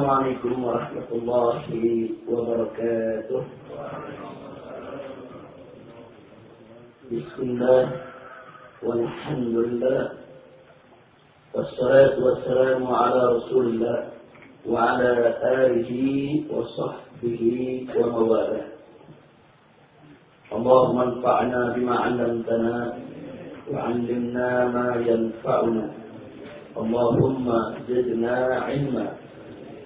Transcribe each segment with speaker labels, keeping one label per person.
Speaker 1: السلام عليكم ورحمة الله وبركاته بسم الله والحمد لله والصلاة والسلام على رسول الله وعلى آله وصحبه وموالاه اللهم انفعنا بما علمتنا وعلمنا ما ينفعنا اللهم زدنا علما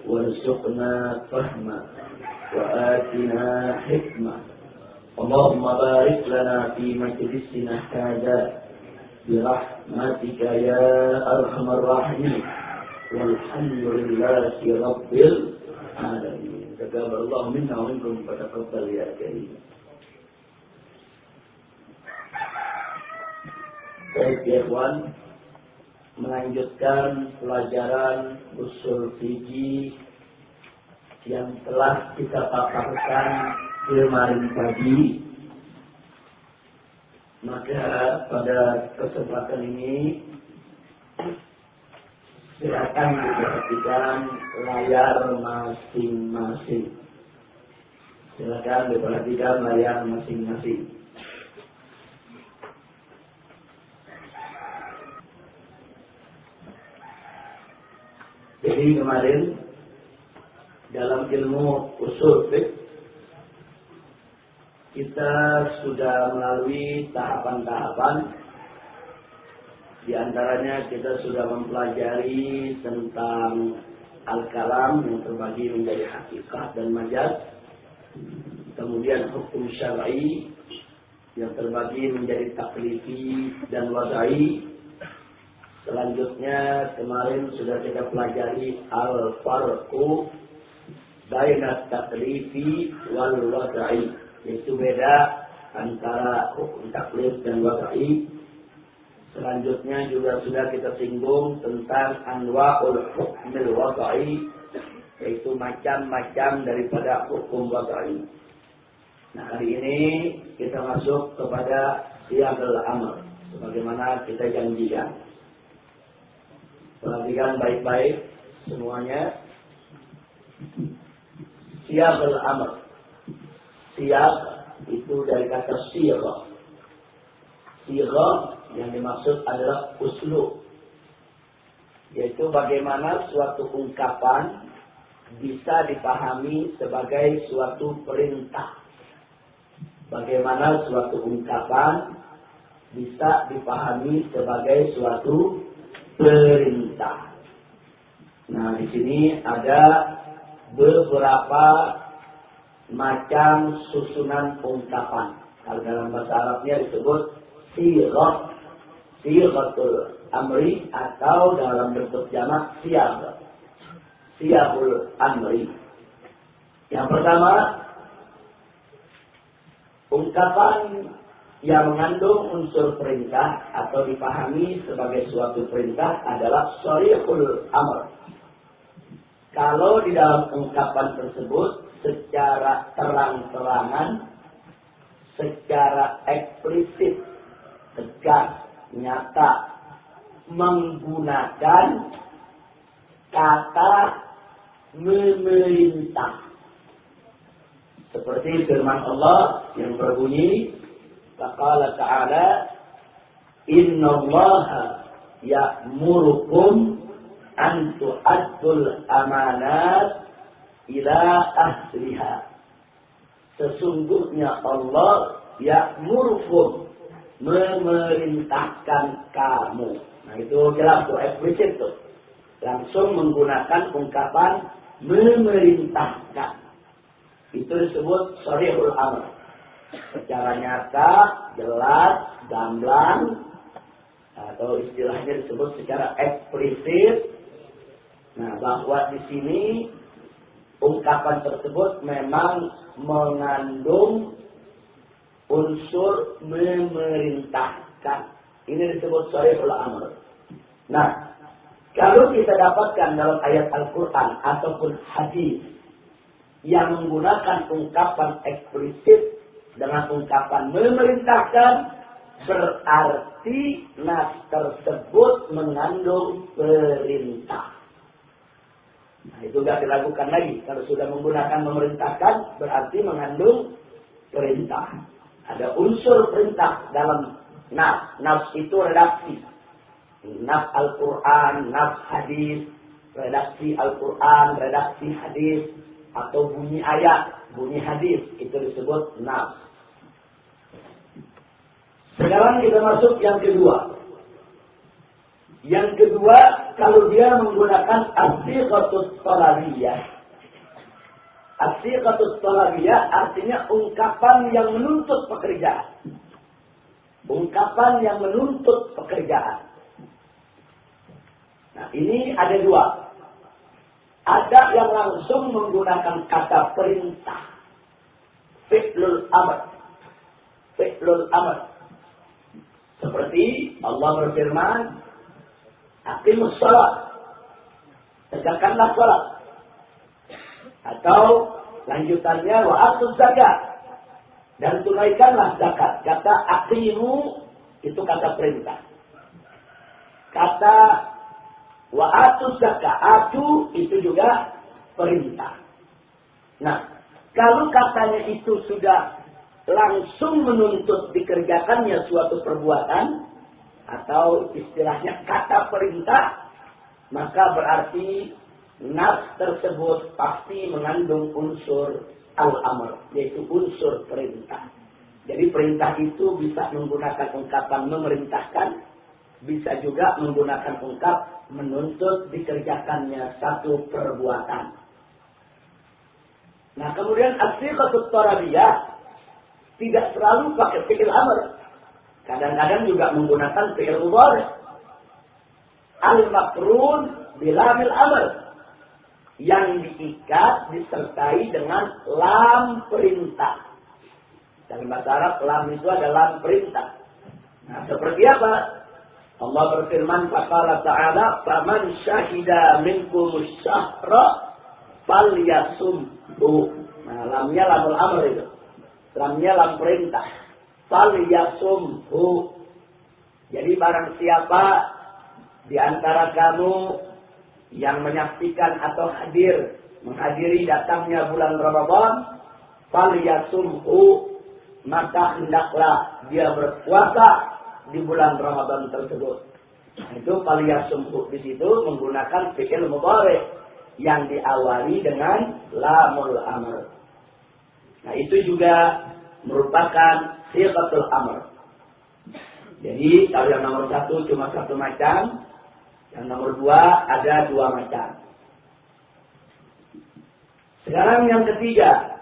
Speaker 1: وارزقنا فهما وآتنا حكمة اللهم بارك لنا في مجلسنا هذا برحمتك يا أرحم الراحمين والحمد لله رب العالمين تقبل الله منا ومنكم فتقبل يا كريم Baik, ya melanjutkan pelajaran usul fikih yang telah kita paparkan kemarin pagi. Maka pada kesempatan ini silakan diperhatikan layar masing-masing. Silakan diperhatikan layar masing-masing. Jadi kemarin dalam ilmu usul fiqh kita sudah melalui tahapan-tahapan di antaranya kita sudah mempelajari tentang al-kalam yang terbagi menjadi hakikat dan majaz. Kemudian hukum syar'i yang terbagi menjadi taklifi dan wadai Selanjutnya kemarin sudah kita pelajari al-farqu baina taklifi wal wada'i yaitu beda antara hukum taklif dan wada'i. Selanjutnya juga sudah kita singgung tentang anwa'ul hukmil wada'i yaitu macam-macam daripada hukum wada'i. Nah hari ini kita masuk kepada siagal amal sebagaimana kita janjikan. Perhatikan baik-baik semuanya. Siap beramal. Siap itu dari kata sirah. Sirah yang dimaksud adalah uslub. Yaitu bagaimana suatu ungkapan bisa dipahami sebagai suatu perintah. Bagaimana suatu ungkapan bisa dipahami sebagai suatu perintah. Nah, di sini ada beberapa macam susunan ungkapan. Kalau dalam bahasa Arabnya disebut sirah, siratul amri atau dalam bentuk jamak siap, siapul amri. Yang pertama, ungkapan yang mengandung unsur perintah atau dipahami sebagai suatu perintah adalah syari'ul amr. Kalau di dalam ungkapan tersebut secara terang-terangan, secara eksplisit, tegas, nyata, menggunakan kata memerintah. Seperti firman Allah yang berbunyi Faqala ta'ala Inna allaha ya'murukum an tu'addul amanat ila ahliha. Sesungguhnya Allah ya'murukum memerintahkan kamu. Nah itu jelas tuh eksplisit tuh. Langsung menggunakan ungkapan memerintahkan. Itu disebut sorihul amr secara nyata, jelas, gamblang, atau istilahnya disebut secara eksplisit. Nah, bahwa di sini ungkapan tersebut memang mengandung unsur memerintahkan. Ini disebut sahihul amr. Nah, kalau kita dapatkan dalam ayat Al-Quran ataupun hadis yang menggunakan ungkapan eksplisit dengan ungkapan memerintahkan berarti nas tersebut mengandung perintah. Nah, itu tidak dilakukan lagi. Kalau sudah menggunakan memerintahkan, berarti mengandung perintah. Ada unsur perintah dalam nas. Nas itu redaksi. Nas Al-Quran, nas hadis, redaksi Al-Quran, redaksi hadis, atau bunyi ayat, bunyi hadis, itu disebut nas. Sekarang kita masuk yang kedua. Yang kedua, kalau dia menggunakan asyiqatus talabiyah. Asyiqatus talabiyah artinya ungkapan yang menuntut pekerjaan. Ungkapan yang menuntut pekerjaan. Nah, ini ada dua. Ada yang langsung menggunakan kata perintah. Fi'lul amr. Fi'lul amr. Seperti Allah berfirman, Aqimus salat. Tegakkanlah salat. Atau lanjutannya wa atuz zakat. Dan tunaikanlah zakat. Kata aqimu itu kata perintah. Kata wa zakat. Atu itu juga perintah. Nah, kalau katanya itu sudah langsung menuntut dikerjakannya suatu perbuatan atau istilahnya kata perintah maka berarti nas tersebut pasti mengandung unsur al-amr yaitu unsur perintah. Jadi perintah itu bisa menggunakan ungkapan memerintahkan, bisa juga menggunakan ungkap menuntut dikerjakannya satu perbuatan. Nah kemudian asyiqatut tarabiyah tidak selalu pakai fi'il amr. Kadang-kadang juga menggunakan fi'il mudhari. Al-makrun bilamil amr. Yang diikat disertai dengan lam perintah. Dalam bahasa Arab, lam itu adalah lam perintah. Nah, seperti apa? Allah berfirman Fakala ta'ala Faman syahida minkum syahra Fal yasumbu Nah lamnya lamul amr itu. Lamnya lam perintah. Jadi barang siapa di antara kamu yang menyaksikan atau hadir menghadiri datangnya bulan Ramadan, fal yasumhu maka hendaklah dia berpuasa di bulan Ramadan tersebut. Itu fal yasumhu di situ menggunakan fikir mudhari yang diawali dengan lamul amr. Nah itu juga merupakan sifatul amr. Jadi kalau yang nomor satu cuma satu macam, yang nomor dua ada dua macam. Sekarang yang ketiga.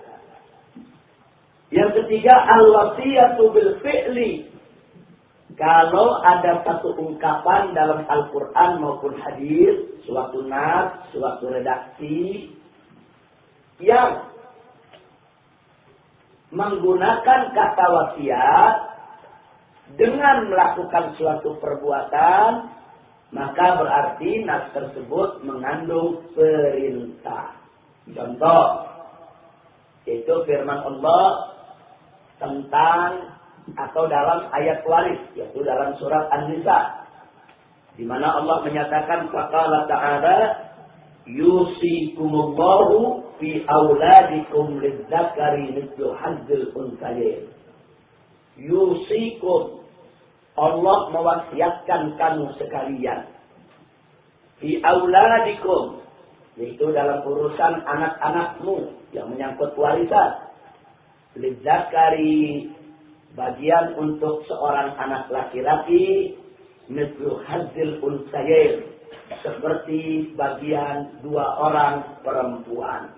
Speaker 1: Yang ketiga al-wasiyatu bil fi'li. Kalau ada satu ungkapan dalam Al-Quran maupun hadis, suatu nas, suatu redaksi, yang menggunakan kata wasiat dengan melakukan suatu perbuatan maka berarti nas tersebut mengandung perintah. Contoh itu firman Allah tentang atau dalam ayat waris yaitu dalam surat An-Nisa di mana Allah menyatakan faqala ta'ala yusikumullahu fi auladikum lidzakari mithlu hazzil unsayain. Yusikum Allah mewasiatkan kamu sekalian fi auladikum yaitu dalam urusan anak-anakmu yang menyangkut warisan. Lidzakari bagian untuk seorang anak laki-laki mithlu hazzil unsayain seperti bagian dua orang perempuan.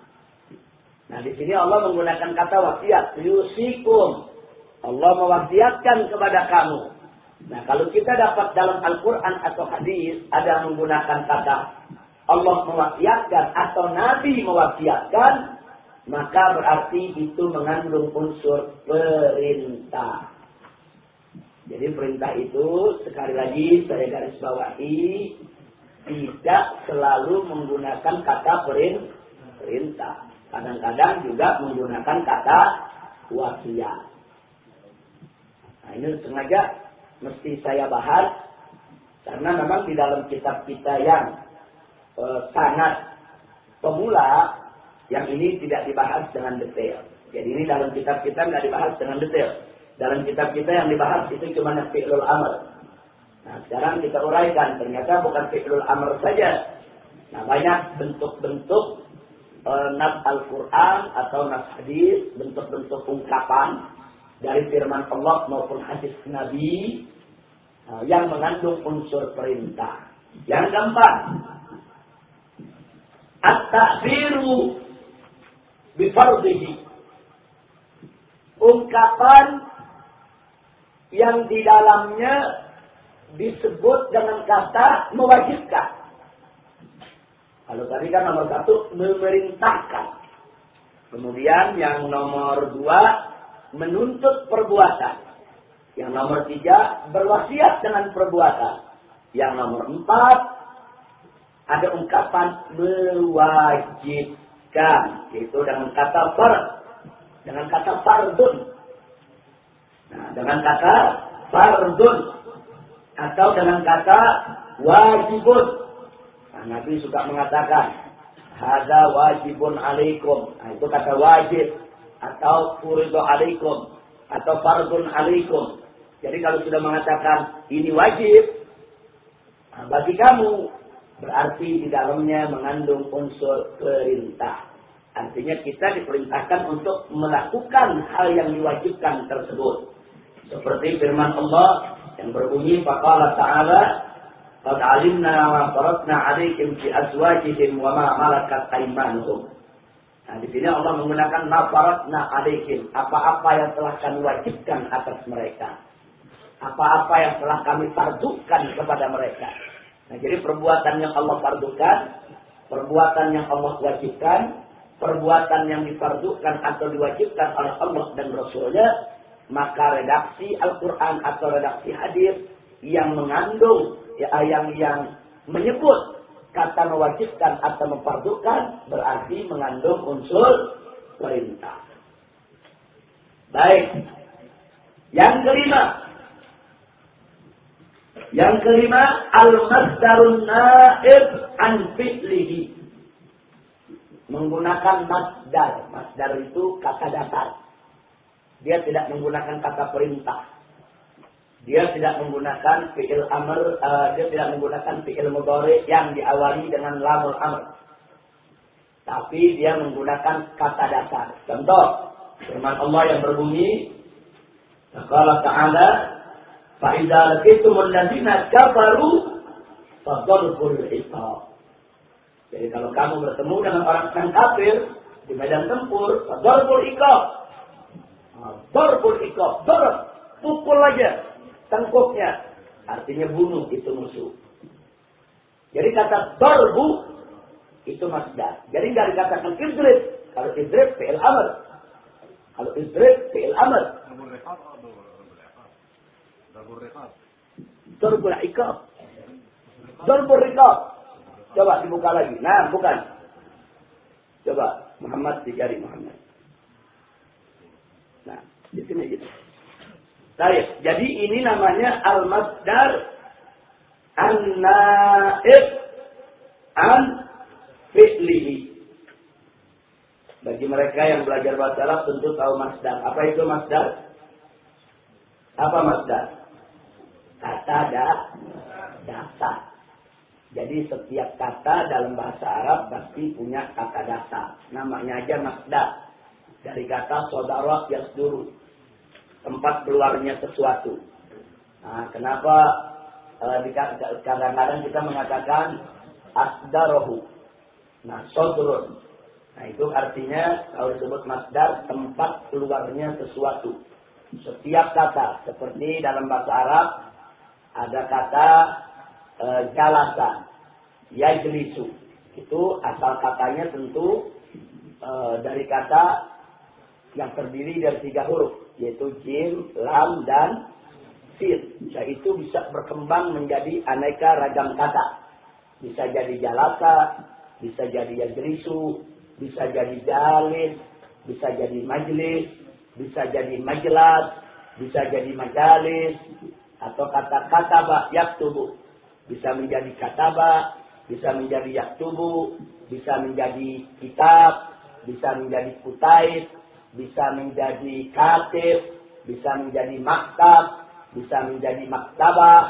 Speaker 1: Nah di sini Allah menggunakan kata wasiat, yusikum. Allah mewasiatkan kepada kamu. Nah kalau kita dapat dalam Al-Quran atau hadis ada menggunakan kata Allah mewasiatkan atau Nabi mewasiatkan, maka berarti itu mengandung unsur perintah. Jadi perintah itu sekali lagi saya garis bawahi tidak selalu menggunakan kata perintah. Kadang-kadang juga menggunakan kata wasiat. Nah ini sengaja mesti saya bahas karena memang di dalam kitab kita yang e, sangat pemula yang ini tidak dibahas dengan detail. Jadi ini dalam kitab kita nggak dibahas dengan detail. Dalam kitab kita yang dibahas itu cuma fi'lul amr. Nah sekarang kita uraikan ternyata bukan fi'lul amr saja. Nah banyak bentuk-bentuk e, nas Al-Quran atau nas hadis, bentuk-bentuk ungkapan dari firman Allah maupun hadis Nabi uh, yang mengandung unsur perintah. Yang keempat, at-ta'biru bifardhihi. Ungkapan yang di dalamnya disebut dengan kata mewajibkan. Kalau tadi kan nomor satu memerintahkan. Kemudian yang nomor dua menuntut perbuatan. Yang nomor tiga, berwasiat dengan perbuatan. Yang nomor empat, ada ungkapan mewajibkan. Yaitu dengan kata far. Dengan kata fardun. Nah, dengan kata fardun. Atau dengan kata wajibun. Nah, Nabi suka mengatakan, Hada wajibun alaikum. Nah, itu kata wajib atau furidu alaikum atau fardun alaikum. Jadi kalau sudah mengatakan ini wajib nah, bagi kamu berarti di dalamnya mengandung unsur perintah. Artinya kita diperintahkan untuk melakukan hal yang diwajibkan tersebut. Seperti firman Allah yang berbunyi faqala ta'ala qad alimna wa faradna 'alaikum fi azwajihim wa ma malakat aymanuhum. Nah, di sini Allah menggunakan nafaratna alaihim. Apa-apa yang telah kami wajibkan atas mereka. Apa-apa yang telah kami fardukan kepada mereka. Nah, jadi perbuatan yang Allah fardukan, perbuatan yang Allah wajibkan, perbuatan yang difardukan atau diwajibkan oleh Allah dan Rasulnya, maka redaksi Al-Quran atau redaksi hadis yang mengandung, ya, yang yang menyebut kata mewajibkan atau memfardukan berarti mengandung unsur perintah. Baik. Yang kelima. Yang kelima al-masdarun naib an fi'lihi. Menggunakan masdar. Masdar itu kata dasar. Dia tidak menggunakan kata perintah. Dia tidak menggunakan fi'il amr, uh, dia tidak menggunakan fi'il mudhari yang diawali dengan lamul amr. Tapi dia menggunakan kata dasar. Contoh, firman Allah yang berbunyi, Allah Ta'ala, فَإِذَا لَكِتُمُ الَّذِينَ كَفَرُوا فَضَرْبُ الْعِقَابِ Jadi kalau kamu bertemu dengan orang yang kafir di medan tempur, فَضَرْبُ الْعِقَابِ ضَرْبُ الْعِقَابِ Dorong, pukul aja tengkuknya. Artinya bunuh itu musuh. Jadi kata darbu itu masdar. Jadi nggak dikatakan idrib. Kalau idrib fi'il amr. Kalau idrib fi'il amr. Darbul ikab. Darbul ikab. Coba dibuka lagi. Nah, bukan. Coba Muhammad dicari Muhammad. Nah, di sini gitu. Baik, jadi ini namanya al-masdar an-naib an fi'lihi. Bagi mereka yang belajar bahasa Arab tentu tahu masdar. Apa itu masdar? Apa masdar? Kata da, dasar. Jadi setiap kata dalam bahasa Arab pasti punya kata dasar. Namanya aja masdar. Dari kata saudara yasduru tempat keluarnya sesuatu. Nah, kenapa uh, kadang-kadang kita mengatakan asdarohu. Nah, sodrun. Nah, itu artinya kalau disebut masdar tempat keluarnya sesuatu. Setiap kata seperti dalam bahasa Arab ada kata e, jalasa, yajlisu. Itu asal katanya tentu e, dari kata yang terdiri dari tiga huruf yaitu jim, lam, dan sin. itu bisa berkembang menjadi aneka ragam kata. Bisa jadi jalaka, bisa jadi yajrisu, bisa jadi jalis, bisa jadi majlis, bisa jadi majlas, bisa jadi majalis, atau kata kata kataba yaktubu. Bisa menjadi kataba, bisa menjadi yaktubu, bisa menjadi kitab, bisa menjadi kutaib, bisa menjadi katib, bisa menjadi maktab, bisa menjadi maktabah,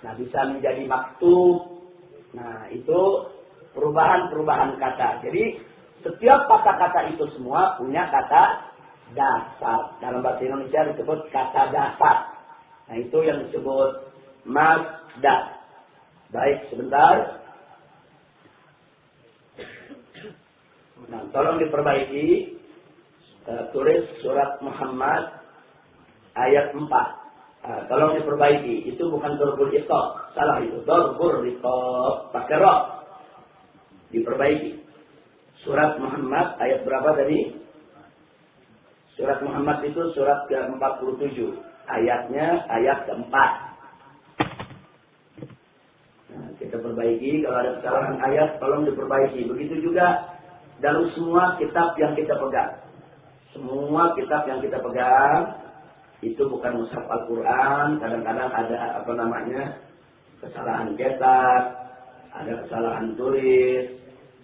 Speaker 1: nah bisa menjadi maktub. Nah, itu perubahan-perubahan kata. Jadi setiap kata-kata itu semua punya kata dasar. Dalam bahasa Indonesia disebut kata dasar. Nah, itu yang disebut masdar. Baik, sebentar. Nah, tolong diperbaiki. Uh, tulis surat Muhammad ayat 4. Uh, tolong diperbaiki. Itu bukan dorbul iqab. Salah itu. Dorbul iqab. Pakai roh. Diperbaiki. Surat Muhammad ayat berapa tadi? Surat Muhammad itu surat ke-47. Ayatnya ayat keempat. Nah, kita perbaiki. Kalau ada kesalahan ayat, tolong diperbaiki. Begitu juga dalam semua kitab yang kita pegang. Semua kitab yang kita pegang itu bukan mushaf Al-Quran. Kadang-kadang ada apa namanya kesalahan cetak, ada kesalahan tulis,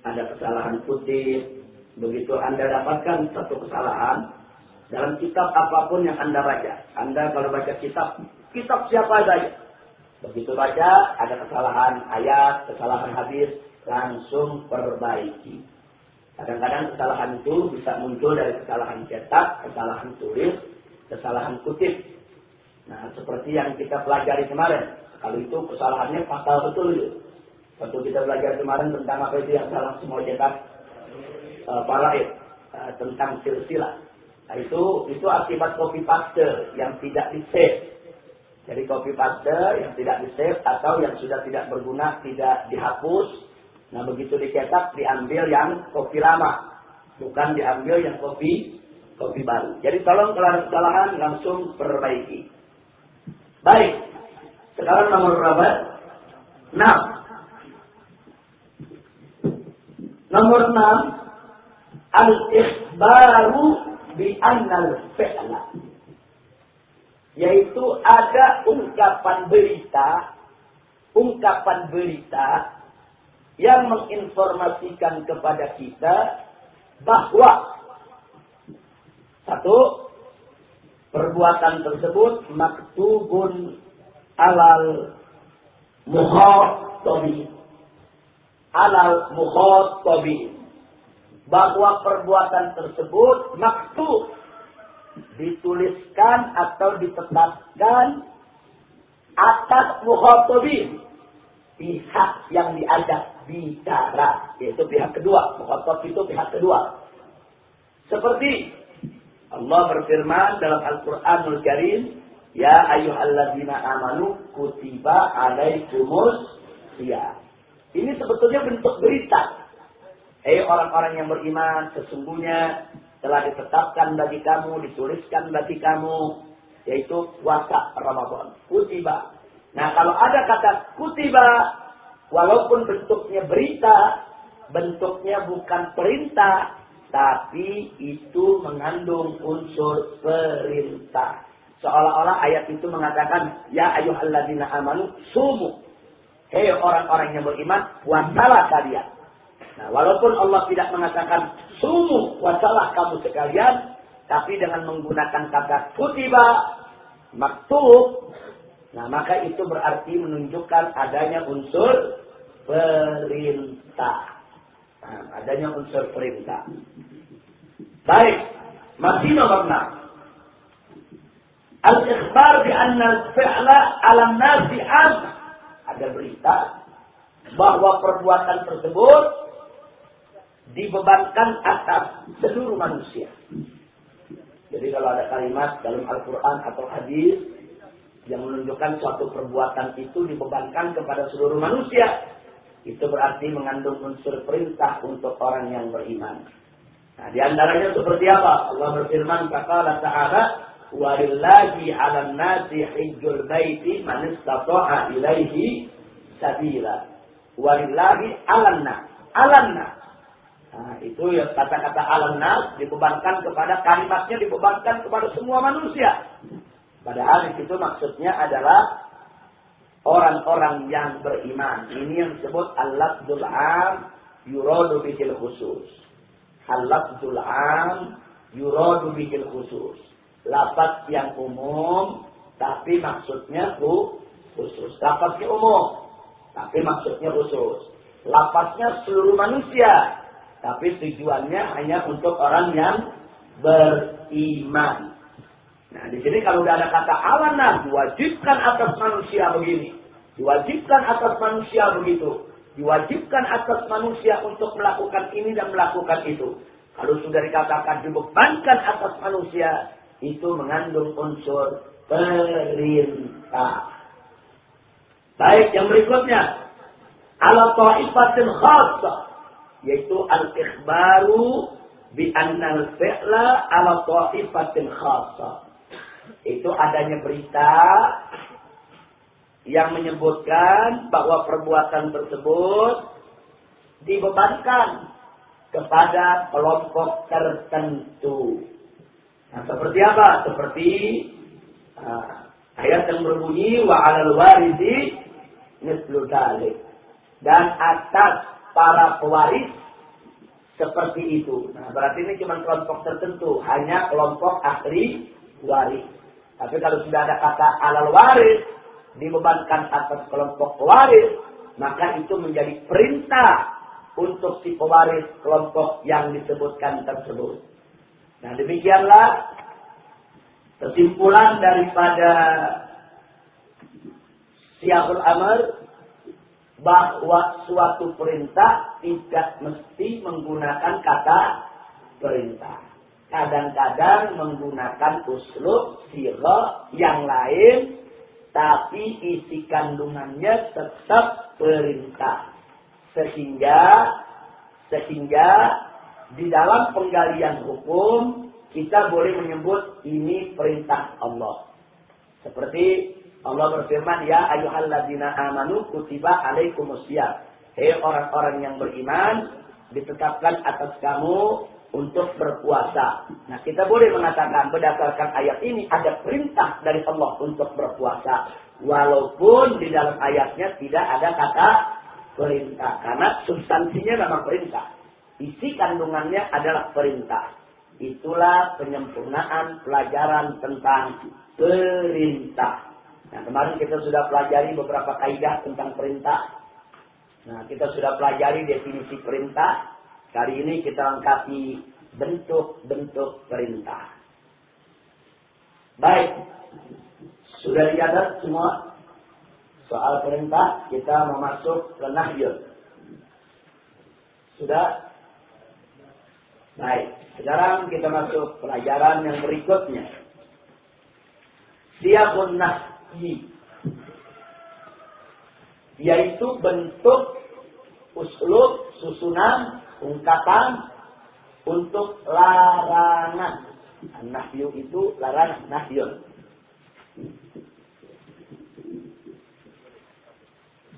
Speaker 1: ada kesalahan putih. Begitu Anda dapatkan satu kesalahan dalam kitab apa pun yang Anda baca. Anda kalau baca kitab, kitab siapa saja. Begitu baca, ada kesalahan ayat, kesalahan hadis, langsung perbaiki. Kadang-kadang kesalahan itu bisa muncul dari kesalahan cetak, kesalahan tulis, kesalahan kutip. Nah, seperti yang kita pelajari kemarin. Kalau itu kesalahannya fatal betul itu. Waktu kita belajar kemarin tentang apa itu yang salah semua cetak uh, paraid uh, tentang silsilah. Nah, itu itu akibat copy paste yang tidak di save. Jadi copy paste yang tidak di save atau yang sudah tidak berguna tidak dihapus Nah begitu dicetak diambil yang kopi lama, bukan diambil yang kopi kopi baru. Jadi tolong kalau kesalahan langsung perbaiki. Baik, sekarang nomor berapa? 6. Nomor 6 al-ikhbaru bi annal fi'la. Yaitu ada ungkapan berita ungkapan berita yang menginformasikan kepada kita bahwa satu perbuatan tersebut maktubun alal muhatabi alal muhatabi bahwa perbuatan tersebut maktub dituliskan atau ditetapkan atas muhatabi pihak yang diajak bicara, yaitu pihak kedua. Mukhatab itu pihak kedua. Seperti Allah berfirman dalam Al-Qur'anul Karim, "Ya ayyuhalladzina amanu kutiba alaikumus ya. Ini sebetulnya bentuk berita. Hei orang-orang yang beriman, sesungguhnya telah ditetapkan bagi kamu, dituliskan bagi kamu, yaitu puasa Ramadan. Kutiba. Nah kalau ada kata kutiba, Walaupun bentuknya berita, bentuknya bukan perintah, tapi itu mengandung unsur perintah. Seolah-olah ayat itu mengatakan, Ya ayuhalladzina amanu sumu. Hei orang-orang yang beriman, puasalah kalian. Nah, walaupun Allah tidak mengatakan sumu, puasalah kamu sekalian, tapi dengan menggunakan kata kutiba, maktub, Nah, maka itu berarti menunjukkan adanya unsur perintah. Nah, adanya unsur perintah. Baik, masih nomor 6. Al-ikhbar bi anna al-fi'la 'ala nasi am. Ada berita bahwa perbuatan tersebut dibebankan atas seluruh manusia. Jadi kalau ada kalimat dalam Al-Quran atau hadis yang menunjukkan suatu perbuatan itu dibebankan kepada seluruh manusia. Itu berarti mengandung unsur perintah untuk orang yang beriman. Nah, di antaranya seperti apa? Allah berfirman, "Faqala ta'ala, walillahi 'alan nasi hijjul baiti man istata'a ilaihi sabila." Walillahi 'alan nas. 'Alan nas. Nah, itu ya kata-kata alam nas dibebankan kepada kalimatnya dibebankan kepada semua manusia. Padahal di situ maksudnya adalah orang-orang yang beriman. Ini yang disebut al-lafzul am yuradu bihil khusus. Al-lafzul am yuradu bihil khusus. Lafaz yang umum tapi maksudnya khusus. Lafaznya umum tapi maksudnya khusus. Lafaznya seluruh manusia tapi tujuannya hanya untuk orang yang beriman. Nah, di sini kalau udah ada kata awanah, diwajibkan atas manusia begini. Diwajibkan atas manusia begitu. Diwajibkan atas manusia untuk melakukan ini dan melakukan itu. Kalau sudah dikatakan dibebankan atas manusia, itu mengandung unsur perintah. Baik, yang berikutnya. Ala ta'ifatin khasa. Yaitu al-ikhbaru bi annal fi'la ala ta'ifatin khasa itu adanya berita yang menyebutkan bahwa perbuatan tersebut dibebankan kepada kelompok tertentu. Nah, seperti apa? Seperti uh, ayat yang berbunyi wa 'alal warisi Dan atas para pewaris seperti itu. Nah, berarti ini cuma kelompok tertentu, hanya kelompok ahli waris. Tapi kalau sudah ada kata alal waris, dibebankan atas kelompok pewaris, maka itu menjadi perintah untuk si pewaris kelompok yang disebutkan tersebut. Nah demikianlah kesimpulan daripada siapul amr bahwa suatu perintah tidak mesti menggunakan kata perintah. Kadang-kadang menggunakan uslub sirah yang lain tapi isi kandungannya tetap perintah. Sehingga sehingga di dalam penggalian hukum kita boleh menyebut ini perintah Allah. Seperti Allah berfirman ya ayyuhalladzina amanu kutiba alaikumusiyam hei orang-orang yang beriman ditetapkan atas kamu untuk berpuasa. Nah, kita boleh mengatakan berdasarkan ayat ini ada perintah dari Allah untuk berpuasa. Walaupun di dalam ayatnya tidak ada kata perintah. Karena substansinya memang perintah. Isi kandungannya adalah perintah. Itulah penyempurnaan pelajaran tentang perintah. Nah, kemarin kita sudah pelajari beberapa kaidah tentang perintah. Nah, kita sudah pelajari definisi perintah. Kali ini kita lengkapi bentuk-bentuk perintah. Baik, sudah dicatat semua soal perintah, kita mau masuk ke nahyun. Sudah? Baik, sekarang kita masuk pelajaran yang berikutnya. Siapun nahyi. Yaitu bentuk uslub, susunan, ungkapan untuk larangan. Nahyu itu larangan, nahyun.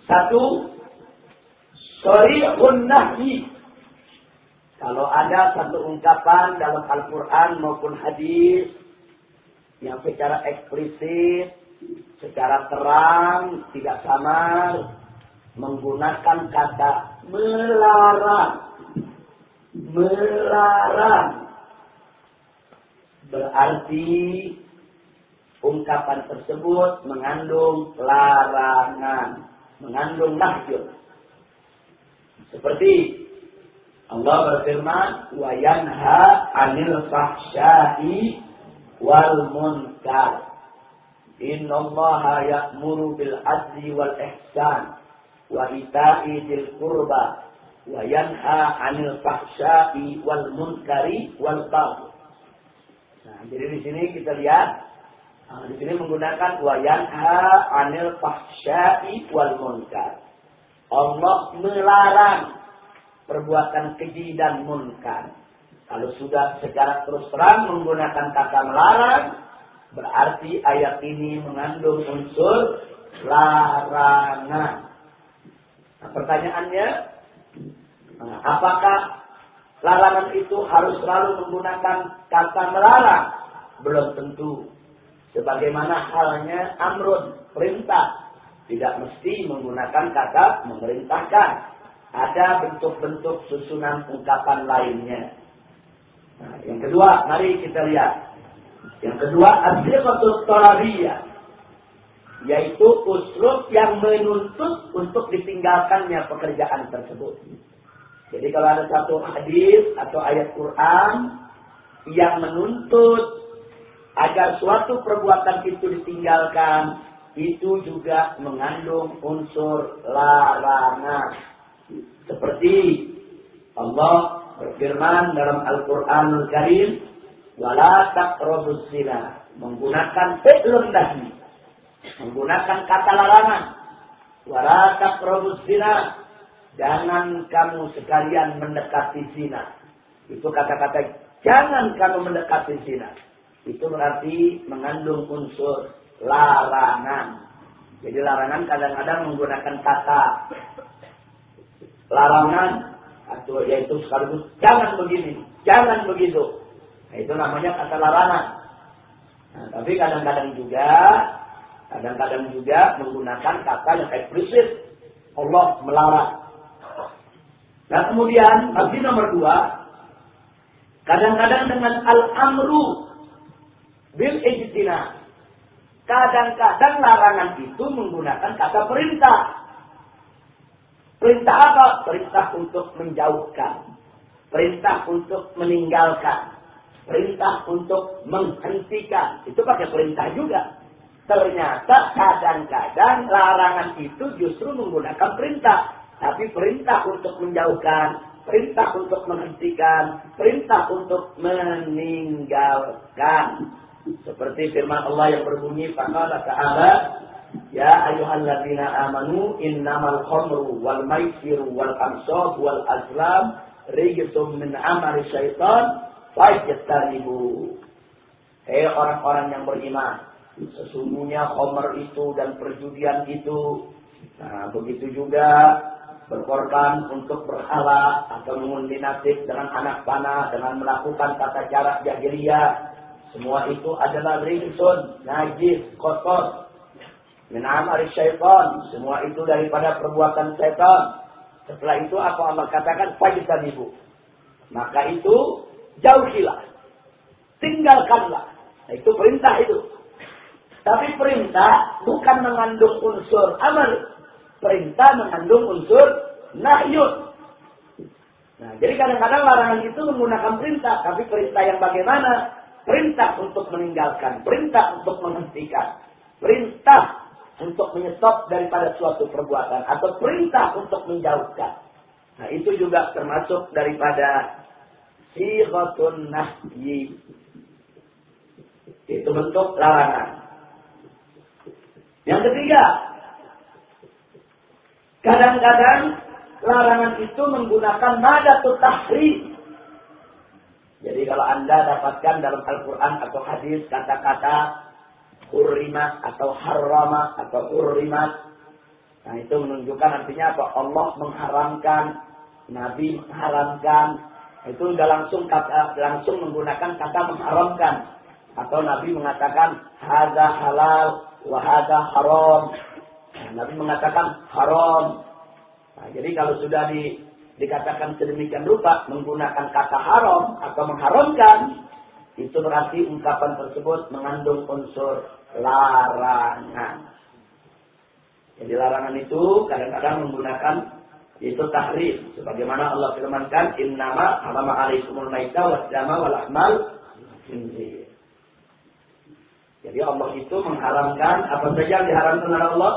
Speaker 1: Satu, sorihun nahyi. Kalau ada satu ungkapan dalam Al-Quran maupun hadis yang secara eksplisit, secara terang, tidak samar, menggunakan kata melarang melarang. Berarti ungkapan tersebut mengandung larangan, mengandung nahyun. Seperti Allah berfirman, "Wa yanha 'anil fahsya'i wal munkar." Ya'muru bil 'adli wal ihsan wa yanha 'anil fahsya'i wal munkari wal baghi. Nah, jadi di sini kita lihat nah, di sini menggunakan wa yanha 'anil fahsya'i wal munkar. Allah melarang perbuatan keji dan munkar. Kalau sudah secara terus terang menggunakan kata melarang, berarti ayat ini mengandung unsur larangan. Nah, pertanyaannya, Nah, apakah larangan itu harus selalu menggunakan kata melarang? Belum tentu. Sebagaimana halnya amrun, perintah. Tidak mesti menggunakan kata memerintahkan. Ada bentuk-bentuk susunan ungkapan lainnya. Nah, yang kedua, mari kita lihat. Yang kedua, asyiqatul tarabiyah. Yaitu uslub yang menuntut untuk ditinggalkannya pekerjaan tersebut. Jadi kalau ada satu hadis atau ayat Quran yang menuntut agar suatu perbuatan itu ditinggalkan, itu juga mengandung unsur larangan. Seperti Allah berfirman dalam Al-Quranul Karim, wala taqrabus zina, menggunakan fi'lun menggunakan kata larangan. Wala taqrabus zina, jangan kamu sekalian mendekati zina. Itu kata-kata jangan kamu mendekati zina itu berarti mengandung unsur larangan. Jadi larangan kadang-kadang menggunakan kata larangan atau yaitu sekaligus jangan begini, jangan begitu. Nah, itu namanya kata larangan. Nah, tapi kadang-kadang juga kadang-kadang juga menggunakan kata yang eksplisit. Allah melarang. Nah kemudian, bagi nomor dua, kadang-kadang dengan al-amru bil ijtina. Kadang-kadang larangan itu menggunakan kata perintah. Perintah apa? Perintah untuk menjauhkan. Perintah untuk meninggalkan. Perintah untuk menghentikan. Itu pakai perintah juga. Ternyata kadang-kadang larangan itu justru menggunakan perintah. Tapi perintah untuk menjauhkan, perintah untuk menghentikan, perintah untuk meninggalkan. Seperti firman Allah yang berbunyi faqala ta'ala Ya ayyuhalladzina amanu innamal khamru wal maisiru wal ansab wal azlam rijsum min amali syaitan fajtanibu. Hei orang-orang yang beriman, sesungguhnya khamr itu dan perjudian itu nah begitu juga berkorban untuk berhala atau mengundi nasib dengan anak panah dengan melakukan tata cara jahiliyah semua itu adalah rinsun, najis, kotor. Amari syaitan. Semua itu daripada perbuatan syaitan. Setelah itu apa Allah katakan? Fajitan ibu. Maka itu jauhilah. Tinggalkanlah. Nah, itu perintah itu. Tapi perintah bukan mengandung unsur amal. Perintah mengandung unsur nahyun. Nah, jadi kadang-kadang larangan itu menggunakan perintah. Tapi perintah yang bagaimana? Perintah untuk meninggalkan, perintah untuk menghentikan, perintah untuk menyetop daripada suatu perbuatan atau perintah untuk menjauhkan. Nah, itu juga termasuk daripada sighatun nahyi. Itu bentuk larangan. Yang ketiga, kadang-kadang larangan itu menggunakan nada tahrim. Jadi kalau Anda dapatkan dalam Al-Quran atau hadis kata-kata hurrimat atau harrama atau hurrimat. Nah itu menunjukkan artinya apa? Allah mengharamkan, Nabi mengharamkan. Itu sudah langsung kata, langsung menggunakan kata mengharamkan. Atau Nabi mengatakan hada halal wa hada haram. Nah, Nabi mengatakan haram. Nah, jadi kalau sudah di dikatakan sedemikian rupa menggunakan kata haram atau mengharamkan, itu berarti ungkapan tersebut mengandung unsur larangan. Jadi larangan itu kadang-kadang menggunakan itu tahrif sebagaimana Allah firmankan innama harama alaikumul maita wa dama wal ahmal Jadi Allah itu mengharamkan apa saja yang diharamkan oleh Allah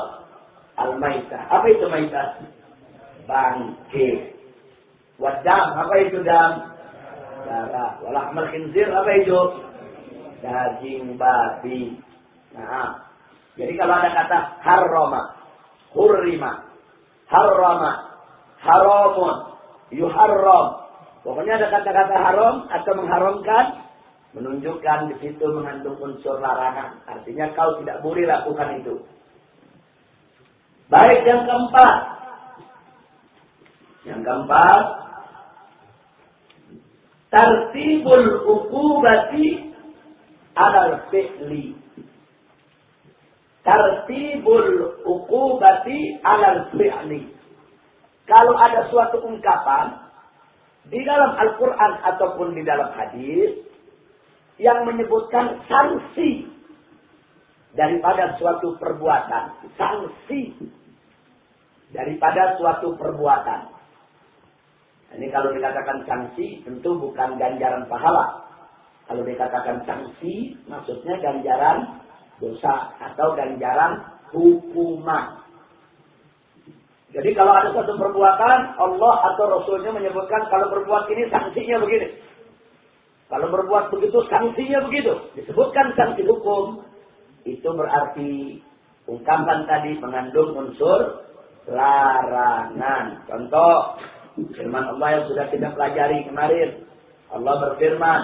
Speaker 1: al-maita. Apa itu maita? Bangkit. Wadam, apa itu dam? Darah. Walahmal khinzir, apa itu? Daging babi. Nah, jadi kalau ada kata harrama, hurrima, harrama, haramun, yuharram. Pokoknya ada kata-kata haram atau mengharamkan, menunjukkan di situ mengandung unsur larangan. Artinya kau tidak boleh lakukan itu. Baik yang keempat. Yang keempat, tartibul ukubati alal fi'li. Tartibul ukubati alal fi'li. Kalau ada suatu ungkapan di dalam Al-Quran ataupun di dalam hadis yang menyebutkan sanksi daripada suatu perbuatan. Sanksi daripada suatu perbuatan. Ini kalau dikatakan sanksi tentu bukan ganjaran pahala. Kalau dikatakan sanksi maksudnya ganjaran dosa atau ganjaran hukuman. Jadi kalau ada satu perbuatan, Allah atau Rasulnya menyebutkan kalau berbuat ini sanksinya begini. Kalau berbuat begitu sanksinya begitu. Disebutkan sanksi hukum. Itu berarti ungkapan tadi mengandung unsur larangan. Contoh, firman Allah yang sudah kita pelajari kemarin. Allah berfirman,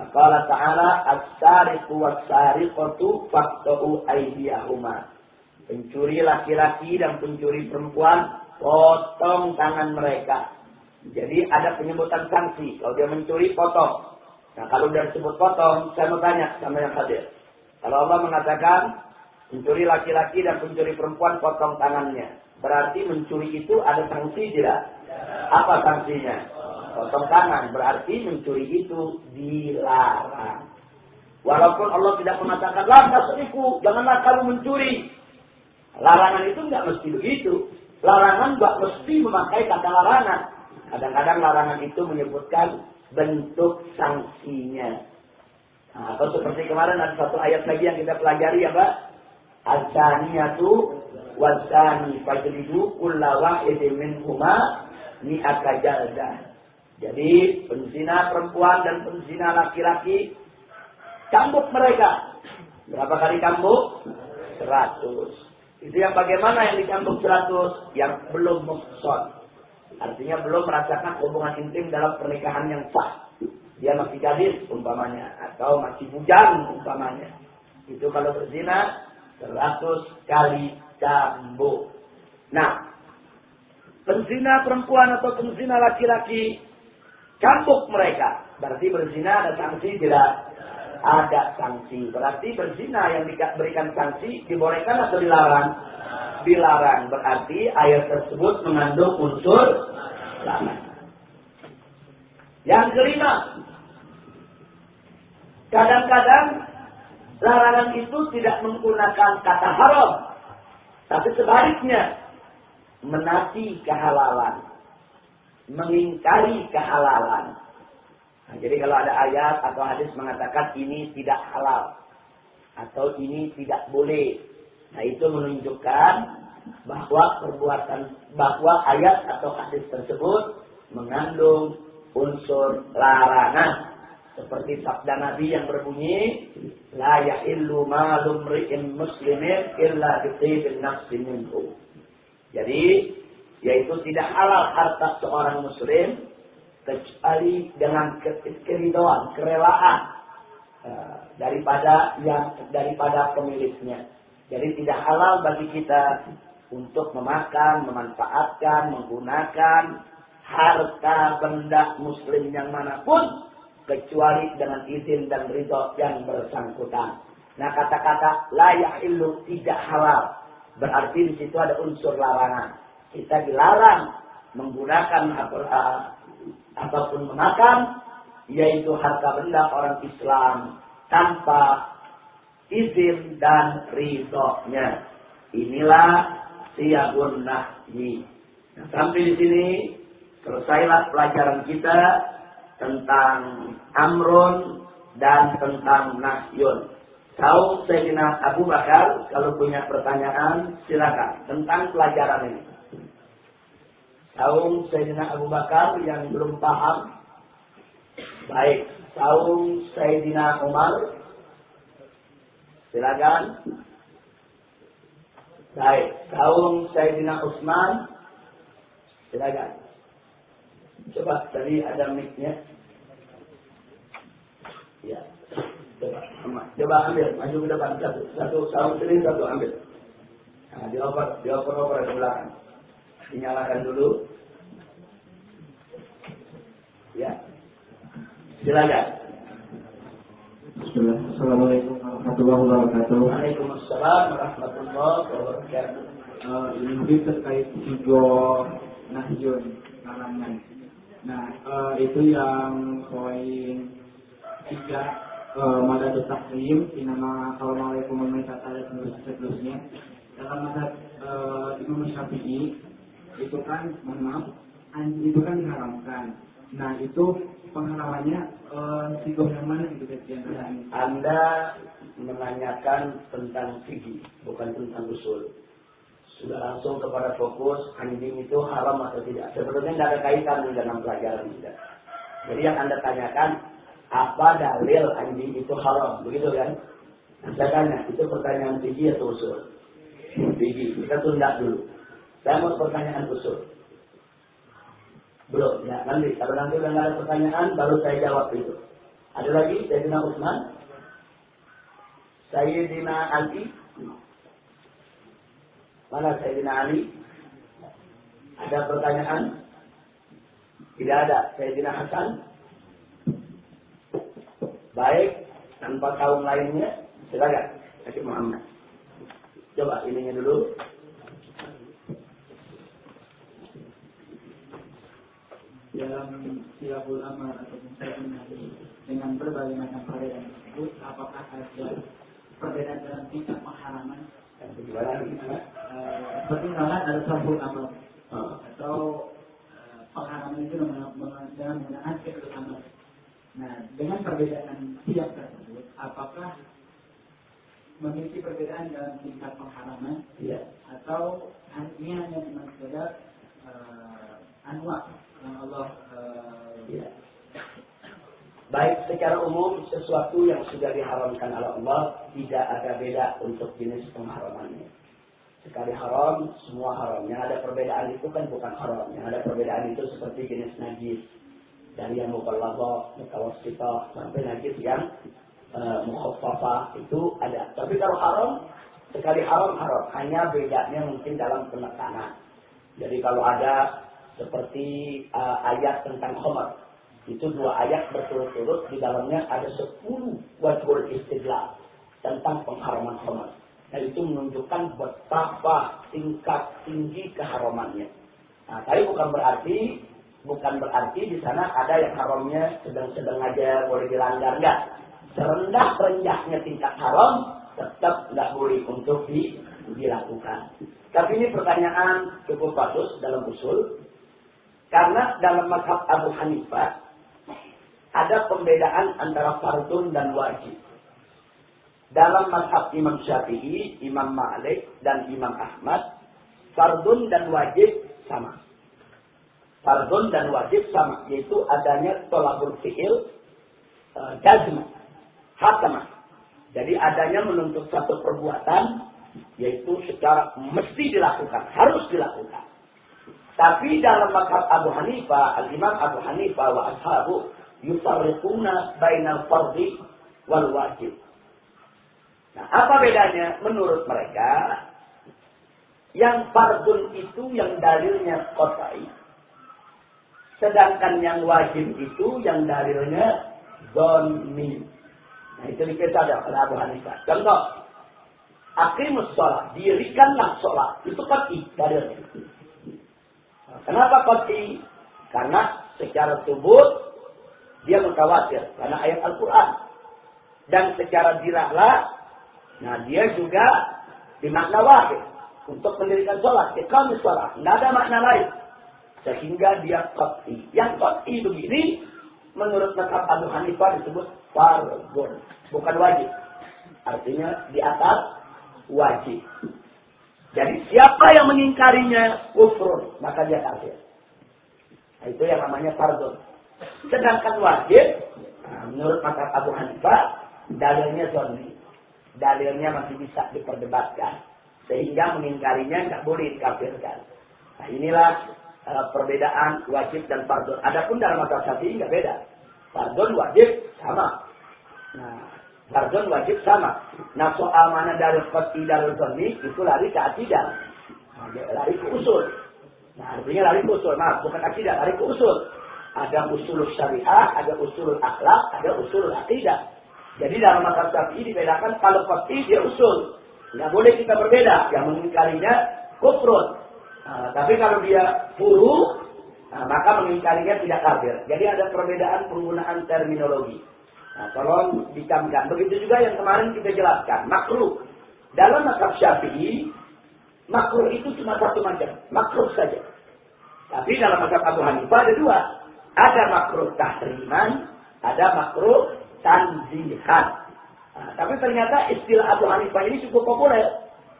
Speaker 1: Allah Ta'ala as-sariqu was-sariqatu faqta'u aydiyahuma. Pencuri laki-laki dan pencuri perempuan potong tangan mereka. Jadi ada penyebutan sanksi. Kalau dia mencuri, potong. Nah kalau dia disebut potong, saya mau tanya sama yang hadir. Kalau Allah mengatakan pencuri laki-laki dan pencuri perempuan potong tangannya. Berarti mencuri itu ada sanksi tidak? Apa sanksinya? Potong tangan. Berarti mencuri itu dilarang. Walaupun Allah tidak mengatakan, lantas seriku, janganlah kamu mencuri. Larangan itu nggak mesti begitu. Larangan nggak mesti memakai kata larangan. Kadang-kadang larangan itu menyebutkan bentuk sanksinya. Nah, atau seperti kemarin ada satu ayat lagi yang kita pelajari ya Pak. Al-Zaniyatu wazani fajridu kulla wahidin minhuma mi'ata jaldah. Jadi penzina perempuan dan penzina laki-laki cambuk mereka. Berapa kali cambuk? Seratus. Itu yang bagaimana yang dicambuk seratus? Yang belum muhson. Artinya belum merasakan hubungan intim dalam pernikahan yang sah. Dia masih gadis umpamanya. Atau masih bujang umpamanya. Itu kalau berzina seratus kali cambuk. Nah, penzina perempuan atau penzina laki-laki cambuk mereka. Berarti berzina ada sanksi tidak? Ada sanksi. Berarti berzina yang diberikan sanksi dibolehkan atau dilarang? Dilarang. Berarti ayat tersebut mengandung unsur larang. Yang kelima, kadang-kadang larangan itu tidak menggunakan kata haram, tapi sebaliknya, menafi kehalalan. Mengingkari kehalalan. Nah, jadi kalau ada ayat atau hadis mengatakan ini tidak halal. Atau ini tidak boleh. Nah itu menunjukkan bahwa perbuatan, bahwa ayat atau hadis tersebut mengandung unsur larangan. Seperti sabda Nabi yang berbunyi, La yahillu malum ri'in muslimin illa bitibin nafsi minhu. Jadi, yaitu tidak halal harta seorang muslim kecuali dengan keridoan, kerelaan uh, daripada yang daripada pemiliknya. Jadi tidak halal bagi kita untuk memakan, memanfaatkan, menggunakan harta benda muslim yang mana pun kecuali dengan izin dan ridho yang bersangkutan. Nah kata-kata layak ilu tidak halal berarti di situ ada unsur larangan. Kita dilarang menggunakan uh, apa pun memakan yaitu harta benda orang Islam tanpa izin dan ridhonya. Inilah siagun nahyi. Nah, sampai di sini selesailah pelajaran kita tentang amrun dan tentang nahyun. Tahu Sayyidina Abu Bakar kalau punya pertanyaan silakan tentang pelajaran ini. Saung Sayyidina Abu Bakar yang belum paham. Baik, saung Sayyidina Umar. Silakan. Baik, saung Sayyidina Utsman. Silakan. Coba tadi ada mic-nya. Ya. Coba, coba ambil, maju ke depan satu, satu sarung sini satu ambil. Nah, dioper, dioper oper ke belakang. Dinyalakan dulu. Ya. Silakan.
Speaker 2: Assalamualaikum warahmatullahi wabarakatuh.
Speaker 1: Waalaikumsalam warahmatullahi wabarakatuh.
Speaker 2: Uh, ini terkait tiga nahjun karangan. Nah, uh, itu yang poin tiga uh, madad taklim nama assalamualaikum warahmatullahi wabarakatuh seterusnya dalam madad uh, Imam Syafi'i itu kan mohon maaf itu kan diharamkan nah itu pengharamannya uh, sigoh yang mana gitu
Speaker 1: Anda menanyakan tentang fikih bukan tentang usul sudah langsung kepada fokus anjing itu haram atau tidak. Sebetulnya tidak ada kaitan dengan pelajaran tidak. Jadi yang Anda tanyakan, apa dalil anjing itu haram? Begitu kan? Saya tanya, itu pertanyaan tinggi atau usul? Tinggi. Kita tunda dulu. Saya mau pertanyaan usul. Belum, ya nanti. Kalau nanti udah ada pertanyaan, baru saya jawab itu. Ada lagi? Sayyidina Utsman? Sayyidina Ali? Mana Sayyidina Ali? Ada pertanyaan? Tidak ada. Sayyidina Hasan? Baik, tanpa kaum lainnya, silakan. Hakim Muhammad. Coba ininya dulu.
Speaker 2: Dalam silabul amal atau nabi dengan berbagai macam perbedaan tersebut apakah ada perbedaan dalam tingkat pengharaman seperti misalnya ada sabun amal atau uh, pengharaman itu dengan menggunakan fi'il amal. Nah, dengan perbedaan tiap tersebut, apakah memiliki perbedaan dalam tingkat pengharaman?
Speaker 1: Ya.
Speaker 2: Atau ini hanya cuma sekedar uh, anwar yang Allah uh,
Speaker 1: ya. Baik secara umum sesuatu yang sudah diharamkan oleh Allah tidak ada beda untuk jenis pengharamannya. Sekali haram, semua haram. Yang ada perbedaan itu kan bukan haram. Yang ada perbedaan itu seperti jenis najis. Dari yang mukallabah, mutawasitah, sampai najis yang uh, itu ada. Tapi kalau haram, sekali haram, haram. Hanya bedanya mungkin dalam penekanan. Jadi kalau ada seperti uh, ayat tentang khomer itu dua ayat berturut-turut di dalamnya ada sepuluh wajhul istidlal tentang pengharaman khamar. Nah itu menunjukkan betapa tingkat tinggi keharamannya. Nah, tapi bukan berarti bukan berarti di sana ada yang haramnya sedang-sedang aja boleh dilanggar enggak. Serendah rendahnya tingkat haram tetap nggak boleh untuk di, dilakukan. Tapi ini pertanyaan cukup bagus dalam usul. Karena dalam mazhab Abu Hanifah ada pembedaan antara fardun dan wajib. Dalam mazhab Imam Syafi'i, Imam Malik, dan Imam Ahmad, fardun dan wajib sama. Fardun dan wajib sama, yaitu adanya tolabul fi'il e, jazma, hatamah. Jadi adanya menuntut satu perbuatan, yaitu secara mesti dilakukan, harus dilakukan. Tapi dalam mazhab Abu Hanifah, Al-Imam Abu Hanifah wa ashabu yufarriquna bainal fardhi wal wajib. Nah, apa bedanya? Menurut mereka, yang fardun itu yang dalilnya kotai. Sedangkan yang wajib itu yang dalilnya zonni. Nah, itu dikisah oleh Abu Hanifah. Contoh, akimus sholat, dirikanlah sholat. Itu koti dalilnya. Kenapa koti? Karena secara tubuh dia mutawatir karena ayat Al-Quran. Dan secara dirahlah, nah dia juga dimakna wahid untuk mendirikan sholat. Iqamis sholat. Tidak ada makna lain. Sehingga dia qat'i. Yang qat'i begini, menurut mazhab Abu Hanifah disebut fardun. Bukan wajib. Artinya di atas wajib. Jadi siapa yang mengingkarinya kufur, maka dia kafir. Nah, itu yang namanya fardun. Sedangkan wajib, nah, menurut mata Abu Hanifah, dalilnya zonni. Dalilnya masih bisa diperdebatkan. Sehingga mengingkarinya nggak boleh dikafirkan. Nah inilah uh, perbedaan wajib dan fardun. Adapun dalam mata syafi'i nggak beda. Fardun wajib sama. Nah, fardun wajib sama. Nah soal mana dari qat'i dari zonni itu lari ke akidah. Lari ke usul. Nah artinya lari ke usul. Maaf, bukan akidah, lari ke usul. Ada usul syariah, ada usul akhlak, ada usul akidah. Jadi dalam mazhab Syafi'i dibedakan kalau pasti dia usul. Nggak boleh kita berbeda. Yang mengingkarinya kufrun. Nah, tapi kalau dia furu, nah, maka mengingkarinya tidak kafir. Jadi ada perbedaan penggunaan terminologi. Nah, tolong dicamkan. Begitu juga yang kemarin kita jelaskan. Makruh. Dalam mazhab Syafi'i, makruh itu cuma satu macam. Makruh saja. Tapi dalam mazhab Abu Hanifah ada dua. Ada makruh tahriman, ada makruh tanzihan. Nah, tapi ternyata istilah Abu Hanifah ini cukup populer.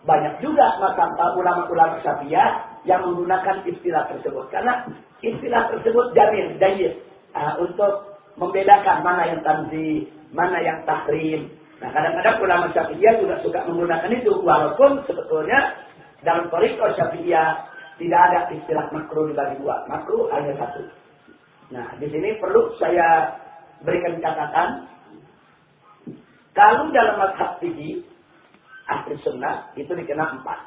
Speaker 1: Banyak juga masa ulama-ulama Syafi'iyah yang menggunakan istilah tersebut. Karena istilah tersebut jamin, jahil. Uh, untuk membedakan mana yang tanzi, mana yang tahrim. Nah kadang-kadang ulama Syafi'iyah juga suka menggunakan itu. Walaupun sebetulnya dalam Toriko Syafi'iyah tidak ada istilah makruh dibagi dua. Makruh hanya satu. Nah di sini perlu saya berikan catatan kalau dalam mazhab fikih ahli sunnah itu dikenal empat.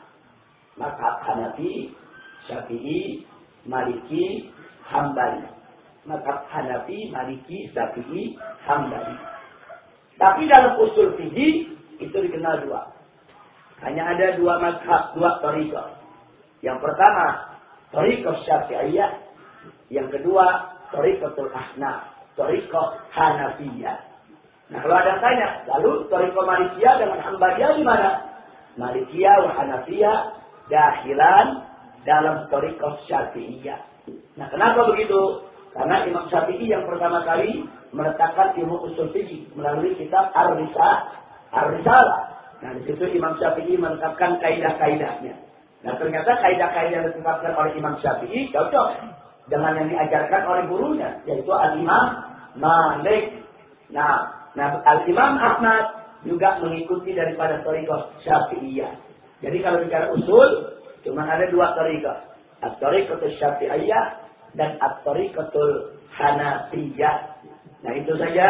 Speaker 1: Mazhab Hanafi, Syafi'i, Maliki, Hambali. Mazhab Hanafi, Maliki, Syafi'i, Hambali. Tapi dalam usul fikih itu dikenal dua. Hanya ada dua mazhab, dua tariqah. Yang pertama, tariqah Syafi'iyah. Yang kedua, tariqatul Ahnaf, tariqah Hanafiyah. Nah kalau ada tanya, lalu Toriko Malikia dengan Hambadia di mana? Malikia wa Hanafiyah dahilan dalam Toriko Syafi'iyah. Nah kenapa begitu? Karena Imam Syafi'i yang pertama kali meletakkan ilmu usul fikih melalui kitab Ar-Risalah. Ar-Risalah. Nah di situ Imam Syafi'i menetapkan kaidah-kaidahnya. Nah ternyata kaidah-kaidah yang ditetapkan oleh Imam Syafi'i cocok dengan yang diajarkan oleh gurunya, yaitu Al-Imam Malik. Nah, Nah, Al-Imam Ahmad juga mengikuti daripada Torikoh Syafi'iyah. Jadi kalau bicara usul, cuma ada dua Torikoh. At-Torikotul Syafi'iyah dan At-Torikotul Hanafiyah. Nah, itu saja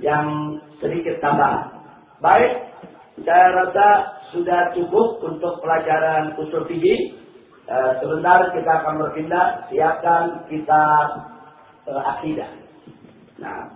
Speaker 1: yang sedikit tambah. Baik, saya rasa sudah cukup untuk pelajaran usul fikih. Uh, sebentar kita akan berpindah, siapkan kita uh, akidah. Nah,